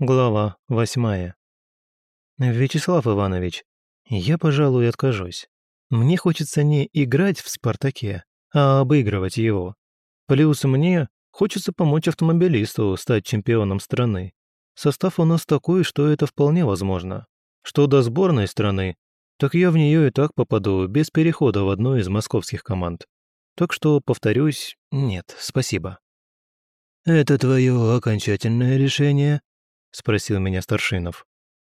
Глава восьмая. Вячеслав Иванович, я, пожалуй, откажусь. Мне хочется не играть в «Спартаке», а обыгрывать его. Плюс мне хочется помочь автомобилисту стать чемпионом страны. Состав у нас такой, что это вполне возможно. Что до сборной страны, так я в нее и так попаду без перехода в одну из московских команд. Так что, повторюсь, нет, спасибо. «Это твое окончательное решение?» – спросил меня Старшинов.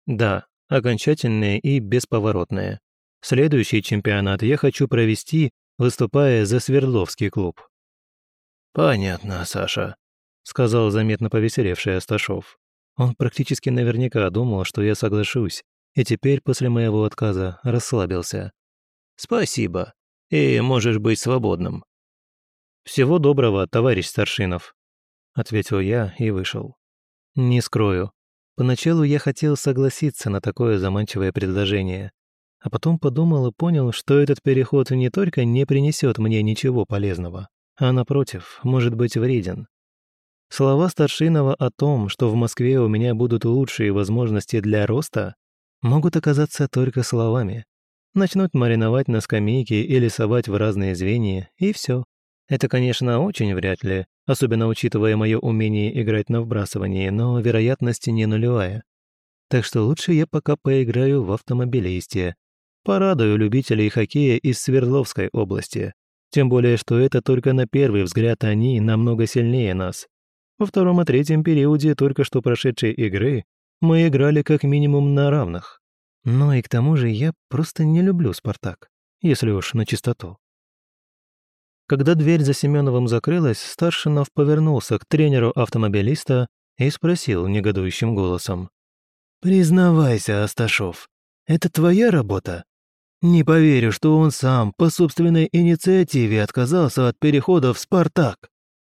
«Да, окончательное и бесповоротное. Следующий чемпионат я хочу провести, выступая за Свердловский клуб». «Понятно, Саша», – сказал заметно повеселевший Асташов. Он практически наверняка думал, что я соглашусь, и теперь после моего отказа расслабился. «Спасибо, и можешь быть свободным». «Всего доброго, товарищ Старшинов», — ответил я и вышел. Не скрою. Поначалу я хотел согласиться на такое заманчивое предложение, а потом подумал и понял, что этот переход не только не принесет мне ничего полезного, а напротив, может быть вреден. Слова Старшинова о том, что в Москве у меня будут лучшие возможности для роста, могут оказаться только словами. Начнут мариновать на скамейке или совать в разные звенья, и все. Это, конечно, очень вряд ли, особенно учитывая мое умение играть на вбрасывании, но вероятность не нулевая. Так что лучше я пока поиграю в автомобилисте. Порадую любителей хоккея из Свердловской области. Тем более, что это только на первый взгляд они намного сильнее нас. Во втором и третьем периоде только что прошедшей игры мы играли как минимум на равных. Но и к тому же я просто не люблю «Спартак», если уж на чистоту. Когда дверь за Семеновым закрылась, Старшинов повернулся к тренеру автомобилиста и спросил негодующим голосом. «Признавайся, Асташов, это твоя работа? Не поверю, что он сам по собственной инициативе отказался от перехода в «Спартак».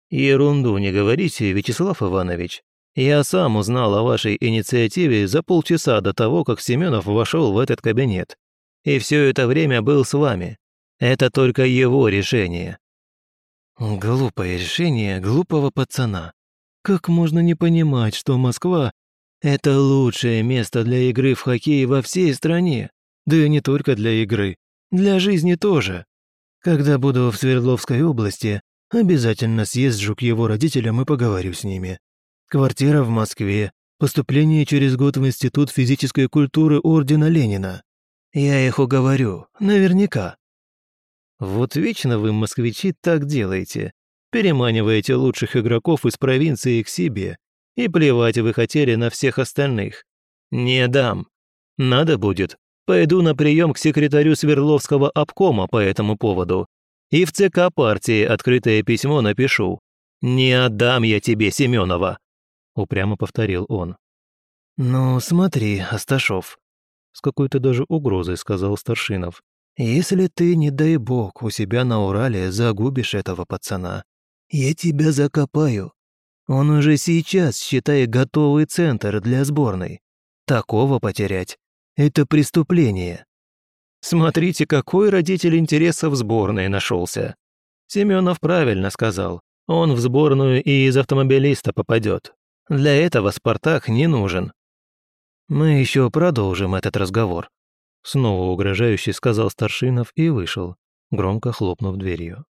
«Ерунду не говорите, Вячеслав Иванович. Я сам узнал о вашей инициативе за полчаса до того, как Семенов вошел в этот кабинет. И все это время был с вами. Это только его решение. Глупое решение глупого пацана. Как можно не понимать, что Москва – это лучшее место для игры в хоккей во всей стране? Да и не только для игры, для жизни тоже. Когда буду в Свердловской области, обязательно съезжу к его родителям и поговорю с ними. Квартира в Москве, поступление через год в Институт физической культуры Ордена Ленина. Я их уговорю, наверняка. Вот вечно вы, москвичи, так делаете. Переманиваете лучших игроков из провинции к себе. И плевать вы хотели на всех остальных. Не дам. Надо будет. Пойду на прием к секретарю Свердловского обкома по этому поводу. И в ЦК партии открытое письмо напишу. «Не отдам я тебе Семенова», — упрямо повторил он. «Ну, смотри, Асташов», — с какой-то даже угрозой сказал Старшинов. Если ты, не дай бог, у себя на Урале загубишь этого пацана, я тебя закопаю. Он уже сейчас, считай, готовый центр для сборной. Такого потерять – это преступление. Смотрите, какой родитель интереса в сборной нашелся. Семенов правильно сказал. Он в сборную и из автомобилиста попадет. Для этого «Спартак» не нужен. Мы еще продолжим этот разговор. Снова угрожающе сказал Старшинов и вышел, громко хлопнув дверью.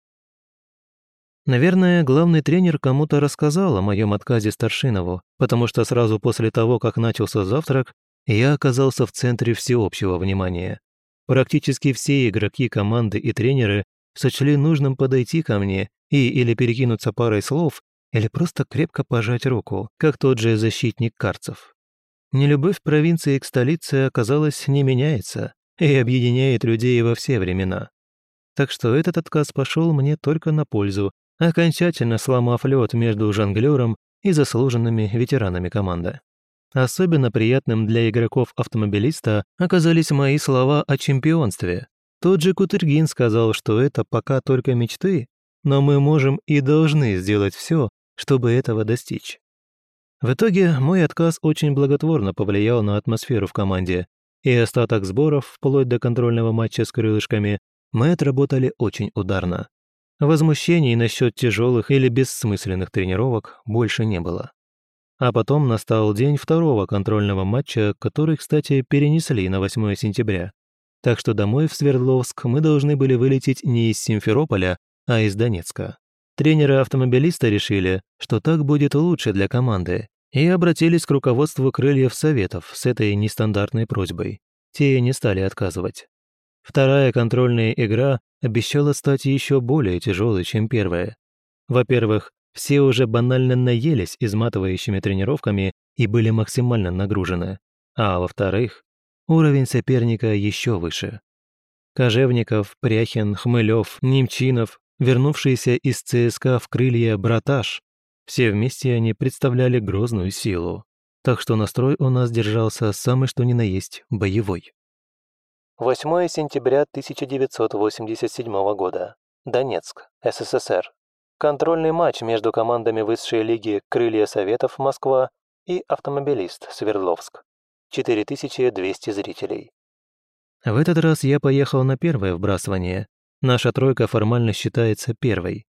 Наверное, главный тренер кому-то рассказал о моем отказе Старшинову, потому что сразу после того, как начался завтрак, я оказался в центре всеобщего внимания. Практически все игроки команды и тренеры сочли нужным подойти ко мне и или перекинуться парой слов, или просто крепко пожать руку, как тот же защитник Карцев. Нелюбовь провинции к столице, оказалось, не меняется и объединяет людей во все времена. Так что этот отказ пошел мне только на пользу, окончательно сломав лед между жонглером и заслуженными ветеранами команды. Особенно приятным для игроков-автомобилиста оказались мои слова о чемпионстве. Тот же Кутергин сказал, что это пока только мечты, но мы можем и должны сделать все, чтобы этого достичь. В итоге мой отказ очень благотворно повлиял на атмосферу в команде, и остаток сборов, вплоть до контрольного матча с крылышками, мы отработали очень ударно. Возмущений насчет тяжелых или бессмысленных тренировок больше не было. А потом настал день второго контрольного матча, который, кстати, перенесли на 8 сентября. Так что домой в Свердловск мы должны были вылететь не из Симферополя, а из Донецка. Тренеры автомобилиста решили, что так будет лучше для команды, и обратились к руководству крыльев Советов с этой нестандартной просьбой. Те не стали отказывать. Вторая контрольная игра обещала стать еще более тяжелой, чем первая. Во-первых, все уже банально наелись изматывающими тренировками и были максимально нагружены. А во-вторых, уровень соперника еще выше. Кожевников, Пряхин, Хмылев, Немчинов, вернувшиеся из ЦСКА в крылья Браташ, все вместе они представляли грозную силу. Так что настрой у нас держался самый что ни на есть боевой. 8 сентября 1987 года. Донецк, СССР. Контрольный матч между командами высшей лиги «Крылья Советов» Москва и «Автомобилист» Свердловск. 4200 зрителей. В этот раз я поехал на первое вбрасывание. Наша тройка формально считается первой.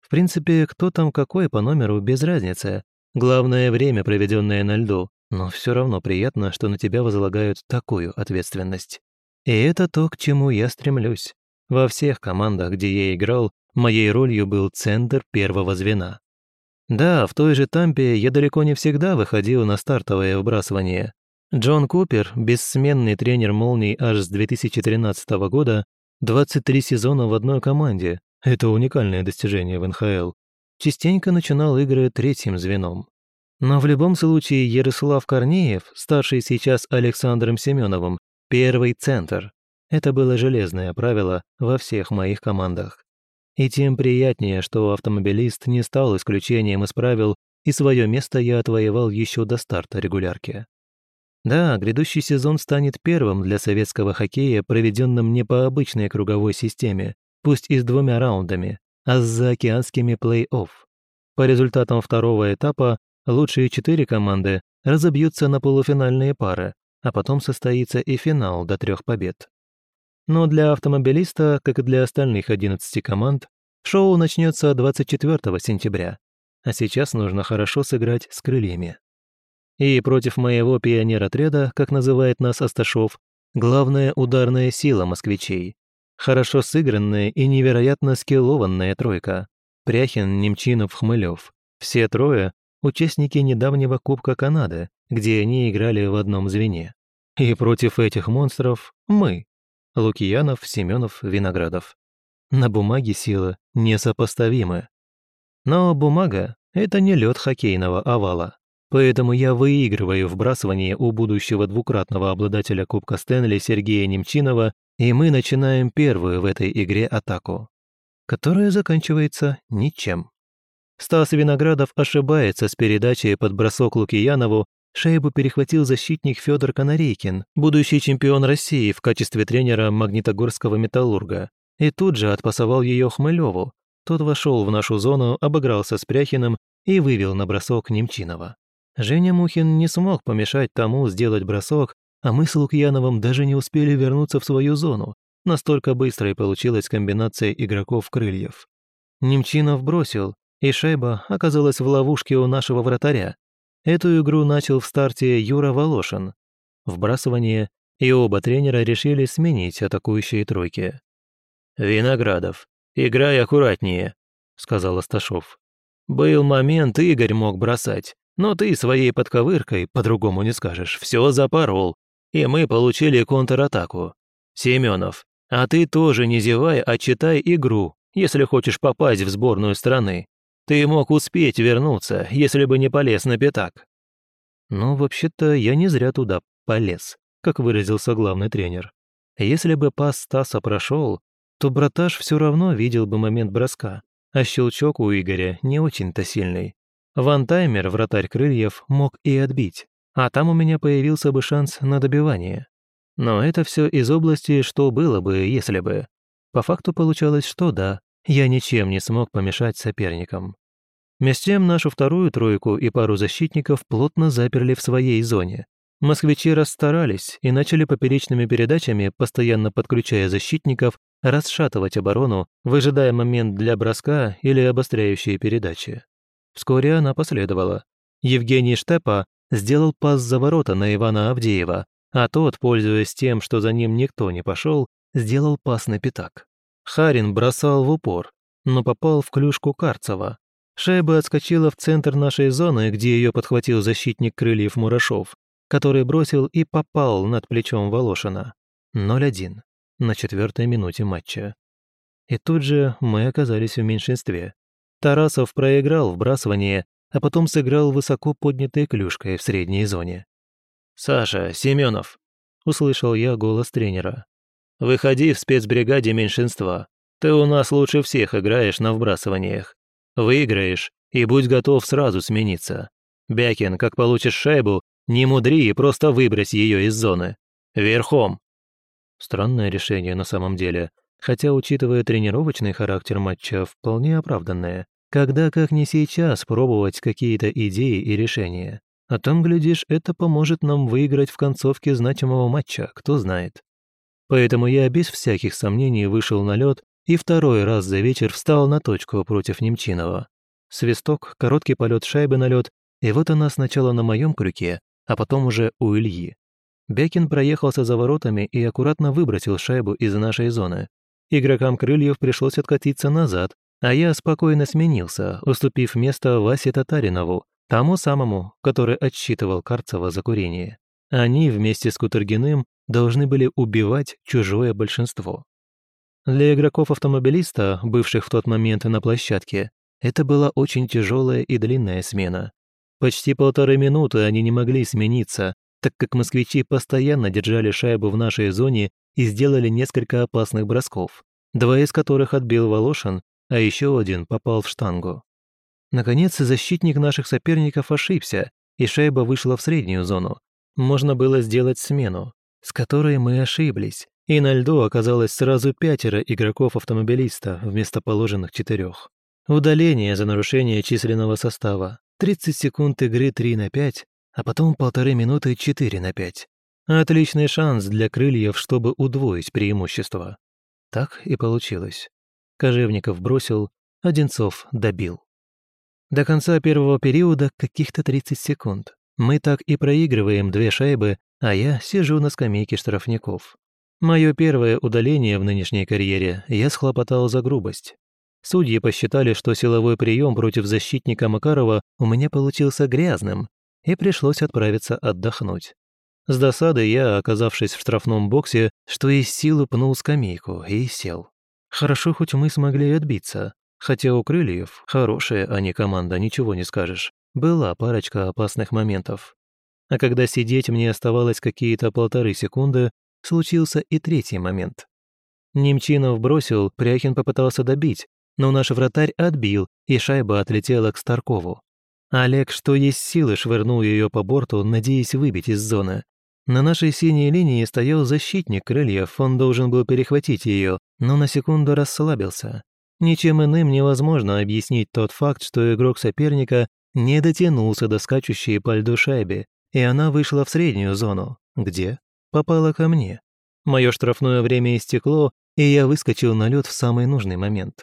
В принципе, кто там какой по номеру, без разницы. Главное время, проведенное на льду. Но все равно приятно, что на тебя возлагают такую ответственность. И это то, к чему я стремлюсь. Во всех командах, где я играл, моей ролью был центр первого звена. Да, в той же Тампе я далеко не всегда выходил на стартовое вбрасывание. Джон Купер, бессменный тренер «Молний» аж с 2013 года, 23 сезона в одной команде, это уникальное достижение в НХЛ. Частенько начинал игры третьим звеном. Но в любом случае Ярослав Корнеев, старший сейчас Александром Семеновым, первый центр. Это было железное правило во всех моих командах. И тем приятнее, что автомобилист не стал исключением из правил, и свое место я отвоевал еще до старта регулярки. Да, грядущий сезон станет первым для советского хоккея, проведенным не по обычной круговой системе, пусть и с двумя раундами, а с заокеанскими плей-офф. По результатам второго этапа лучшие четыре команды разобьются на полуфинальные пары, а потом состоится и финал до трех побед. Но для автомобилиста, как и для остальных 11 команд, шоу начнется 24 сентября, а сейчас нужно хорошо сыграть с крыльями. И против моего пионер-отряда, как называет нас Асташов, главная ударная сила москвичей, Хорошо сыгранная и невероятно скиллованная тройка. Пряхин, Немчинов, Хмылев. Все трое – участники недавнего Кубка Канады, где они играли в одном звене. И против этих монстров – мы. Лукьянов, Семенов, Виноградов. На бумаге сила несопоставимы. Но бумага – это не лед хоккейного овала. Поэтому я выигрываю вбрасывание у будущего двукратного обладателя Кубка Стэнли Сергея Немчинова и мы начинаем первую в этой игре атаку, которая заканчивается ничем. Стас Виноградов ошибается с передачей под бросок Лукиянову, шайбу перехватил защитник Федор Канарейкин, будущий чемпион России в качестве тренера Магнитогорского металлурга, и тут же отпасовал ее Хмылеву. Тот вошел в нашу зону, обыгрался с Пряхиным и вывел на бросок Немчинова. Женя Мухин не смог помешать тому сделать бросок, а мы с Лукьяновым даже не успели вернуться в свою зону. Настолько быстрой получилась комбинация игроков-крыльев. Немчинов бросил, и шайба оказалась в ловушке у нашего вратаря. Эту игру начал в старте Юра Волошин. Вбрасывание, и оба тренера решили сменить атакующие тройки. «Виноградов, играй аккуратнее», — сказал Асташов. «Был момент, Игорь мог бросать, но ты своей подковыркой, по-другому не скажешь, все запорол и мы получили контратаку. Семенов, а ты тоже не зевай, а читай игру, если хочешь попасть в сборную страны. Ты мог успеть вернуться, если бы не полез на пятак». «Ну, вообще-то, я не зря туда полез», как выразился главный тренер. Если бы пас Стаса прошел, то браташ все равно видел бы момент броска, а щелчок у Игоря не очень-то сильный. Вантаймер, вратарь крыльев, мог и отбить а там у меня появился бы шанс на добивание. Но это все из области «что было бы, если бы». По факту получалось, что да, я ничем не смог помешать соперникам. Меж тем нашу вторую тройку и пару защитников плотно заперли в своей зоне. Москвичи расстарались и начали поперечными передачами, постоянно подключая защитников, расшатывать оборону, выжидая момент для броска или обостряющие передачи. Вскоре она последовала. Евгений Штепа сделал пас за ворота на Ивана Авдеева, а тот, пользуясь тем, что за ним никто не пошел, сделал пас на пятак. Харин бросал в упор, но попал в клюшку Карцева. Шайба отскочила в центр нашей зоны, где ее подхватил защитник крыльев Мурашов, который бросил и попал над плечом Волошина. 0-1 на четвертой минуте матча. И тут же мы оказались в меньшинстве. Тарасов проиграл вбрасывание, а потом сыграл высоко поднятой клюшкой в средней зоне. «Саша, Семенов!» – услышал я голос тренера. «Выходи в спецбригаде меньшинства. Ты у нас лучше всех играешь на вбрасываниях. Выиграешь и будь готов сразу смениться. Бякин, как получишь шайбу, не мудри и просто выбрось ее из зоны. Верхом!» Странное решение на самом деле, хотя, учитывая тренировочный характер матча, вполне оправданное. Когда, как не сейчас, пробовать какие-то идеи и решения. А там, глядишь, это поможет нам выиграть в концовке значимого матча, кто знает. Поэтому я без всяких сомнений вышел на лед и второй раз за вечер встал на точку против Немчинова. Свисток, короткий полет шайбы на лед, и вот она сначала на моем крюке, а потом уже у Ильи. Бекин проехался за воротами и аккуратно выбросил шайбу из нашей зоны. Игрокам крыльев пришлось откатиться назад, а я спокойно сменился, уступив место Васе Татаринову, тому самому, который отсчитывал Карцева за курение. Они вместе с Кутергиным должны были убивать чужое большинство. Для игроков-автомобилиста, бывших в тот момент на площадке, это была очень тяжелая и длинная смена. Почти полторы минуты они не могли смениться, так как москвичи постоянно держали шайбу в нашей зоне и сделали несколько опасных бросков, два из которых отбил Волошин, а еще один попал в штангу. Наконец, защитник наших соперников ошибся, и шайба вышла в среднюю зону. Можно было сделать смену, с которой мы ошиблись, и на льду оказалось сразу пятеро игроков-автомобилиста вместо положенных четырех. Удаление за нарушение численного состава, 30 секунд игры 3 на 5, а потом полторы минуты 4 на 5. Отличный шанс для крыльев, чтобы удвоить преимущество. Так и получилось. Кожевников бросил, Одинцов добил. До конца первого периода каких-то 30 секунд. Мы так и проигрываем две шайбы, а я сижу на скамейке штрафников. Мое первое удаление в нынешней карьере я схлопотал за грубость. Судьи посчитали, что силовой прием против защитника Макарова у меня получился грязным, и пришлось отправиться отдохнуть. С досады я, оказавшись в штрафном боксе, что из силы пнул скамейку и сел. Хорошо, хоть мы смогли отбиться. Хотя у крыльев, хорошая они команда, ничего не скажешь, была парочка опасных моментов. А когда сидеть мне оставалось какие-то полторы секунды, случился и третий момент. Немчинов бросил, Пряхин попытался добить, но наш вратарь отбил, и шайба отлетела к Старкову. Олег, что есть силы, швырнул ее по борту, надеясь выбить из зоны. На нашей синей линии стоял защитник крыльев, он должен был перехватить ее, но на секунду расслабился. Ничем иным невозможно объяснить тот факт, что игрок соперника не дотянулся до скачущей по льду шайбы, и она вышла в среднюю зону, где попала ко мне. Мое штрафное время истекло, и я выскочил на лед в самый нужный момент.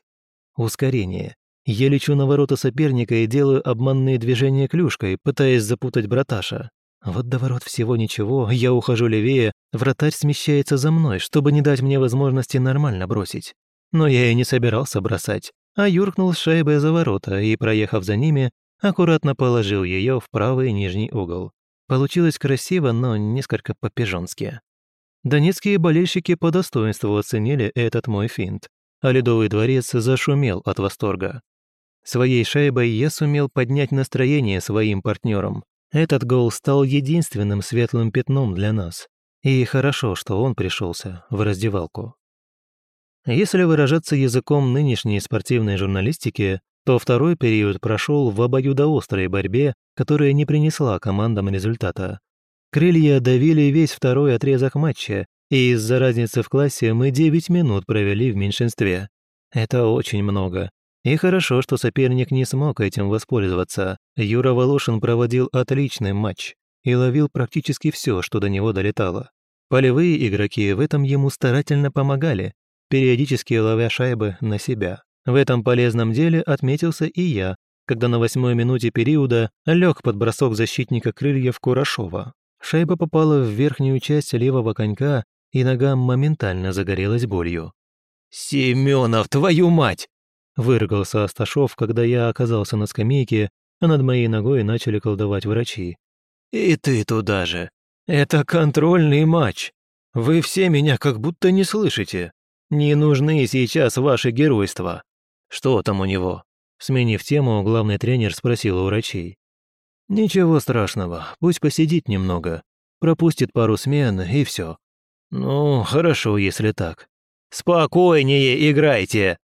Ускорение. Я лечу на ворота соперника и делаю обманные движения клюшкой, пытаясь запутать браташа. Вот до ворот всего ничего, я ухожу левее, вратарь смещается за мной, чтобы не дать мне возможности нормально бросить. Но я и не собирался бросать, а юркнул с шайбой за ворота и, проехав за ними, аккуратно положил ее в правый нижний угол. Получилось красиво, но несколько по-пижонски. Донецкие болельщики по достоинству оценили этот мой финт, а Ледовый дворец зашумел от восторга. Своей шайбой я сумел поднять настроение своим партнерам. Этот гол стал единственным светлым пятном для нас. И хорошо, что он пришелся в раздевалку. Если выражаться языком нынешней спортивной журналистики, то второй период прошел в обоюдоострой борьбе, которая не принесла командам результата. Крылья давили весь второй отрезок матча, и из-за разницы в классе мы 9 минут провели в меньшинстве. Это очень много. И хорошо, что соперник не смог этим воспользоваться. Юра Волошин проводил отличный матч и ловил практически все, что до него долетало. Полевые игроки в этом ему старательно помогали, периодически ловя шайбы на себя. В этом полезном деле отметился и я, когда на восьмой минуте периода лег под бросок защитника крыльев Курашова. Шайба попала в верхнюю часть левого конька, и нога моментально загорелась болью. «Семенов, твою мать!» Выругался Асташов, когда я оказался на скамейке, а над моей ногой начали колдовать врачи. «И ты туда же. Это контрольный матч. Вы все меня как будто не слышите. Не нужны сейчас ваши геройства. Что там у него?» Сменив тему, главный тренер спросил у врачей. «Ничего страшного, пусть посидит немного. Пропустит пару смен, и все. Ну, хорошо, если так. Спокойнее играйте!»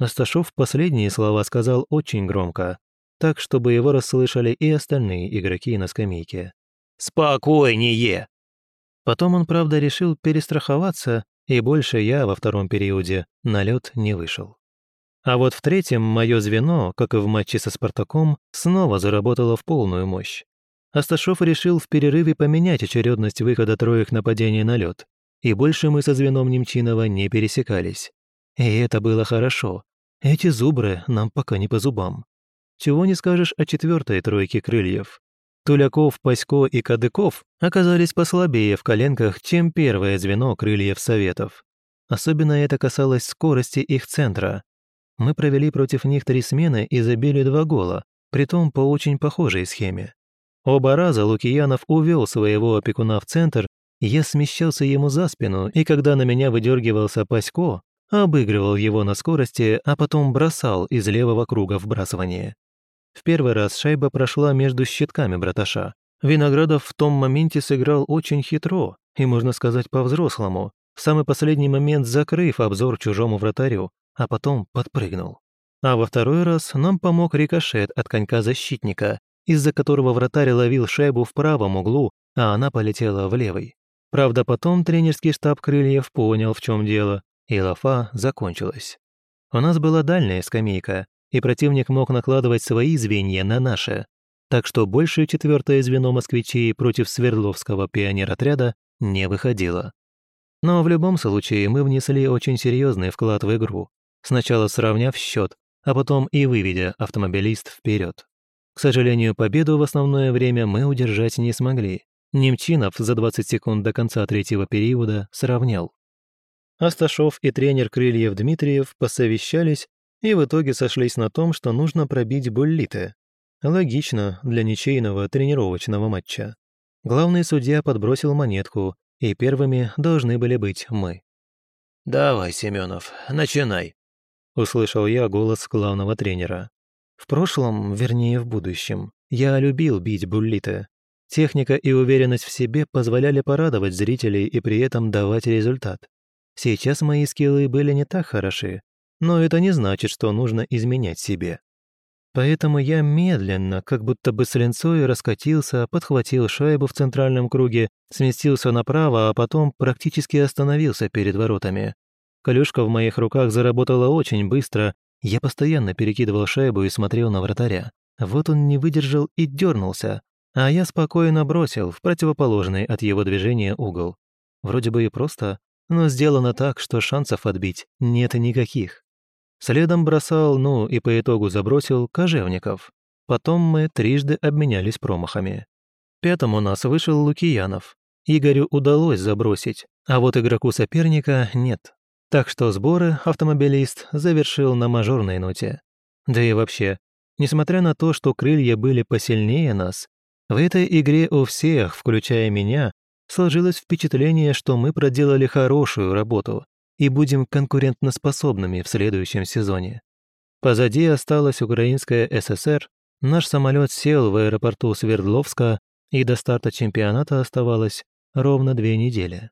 Асташов последние слова сказал очень громко, так, чтобы его расслышали и остальные игроки на скамейке. «Спокойнее!» Потом он, правда, решил перестраховаться, и больше я во втором периоде на лед не вышел. А вот в третьем мое звено, как и в матче со «Спартаком», снова заработало в полную мощь. Асташов решил в перерыве поменять очередность выхода троих нападений на лед, и больше мы со звеном Немчинова не пересекались. И это было хорошо. Эти зубры нам пока не по зубам. Чего не скажешь о четвертой тройке крыльев. Туляков, Пасько и Кадыков оказались послабее в коленках, чем первое звено крыльев Советов. Особенно это касалось скорости их центра. Мы провели против них три смены и забили два гола, притом по очень похожей схеме. Оба раза Лукиянов увел своего опекуна в центр, я смещался ему за спину, и когда на меня выдергивался Пасько, обыгрывал его на скорости, а потом бросал из левого круга вбрасывание. В первый раз шайба прошла между щитками браташа. Виноградов в том моменте сыграл очень хитро и, можно сказать, по-взрослому, в самый последний момент закрыв обзор чужому вратарю, а потом подпрыгнул. А во второй раз нам помог рикошет от конька защитника, из-за которого вратарь ловил шайбу в правом углу, а она полетела в левый. Правда, потом тренерский штаб Крыльев понял, в чем дело, и лафа закончилась. У нас была дальняя скамейка, и противник мог накладывать свои звенья на наше. Так что большее четвертое звено москвичей против Свердловского пионеротряда не выходило. Но в любом случае мы внесли очень серьезный вклад в игру, сначала сравняв счет, а потом и выведя автомобилист вперед. К сожалению, победу в основное время мы удержать не смогли. Немчинов за 20 секунд до конца третьего периода сравнял. Асташов и тренер Крыльев Дмитриев посовещались и в итоге сошлись на том, что нужно пробить буллиты. Логично для ничейного тренировочного матча. Главный судья подбросил монетку, и первыми должны были быть мы. «Давай, Семенов, начинай», — услышал я голос главного тренера. В прошлом, вернее в будущем, я любил бить буллиты. Техника и уверенность в себе позволяли порадовать зрителей и при этом давать результат. Сейчас мои скиллы были не так хороши, но это не значит, что нужно изменять себе. Поэтому я медленно, как будто бы с линцой, раскатился, подхватил шайбу в центральном круге, сместился направо, а потом практически остановился перед воротами. Колюшка в моих руках заработала очень быстро, я постоянно перекидывал шайбу и смотрел на вратаря. Вот он не выдержал и дернулся, а я спокойно бросил в противоположный от его движения угол. Вроде бы и просто, но сделано так, что шансов отбить нет никаких. Следом бросал, ну и по итогу забросил Кожевников. Потом мы трижды обменялись промахами. Пятым у нас вышел Лукиянов. Игорю удалось забросить, а вот игроку соперника нет. Так что сборы автомобилист завершил на мажорной ноте. Да и вообще, несмотря на то, что крылья были посильнее нас, в этой игре у всех, включая меня, сложилось впечатление, что мы проделали хорошую работу, и будем конкурентноспособными в следующем сезоне. Позади осталась Украинская ССР, наш самолет сел в аэропорту Свердловска, и до старта чемпионата оставалось ровно две недели.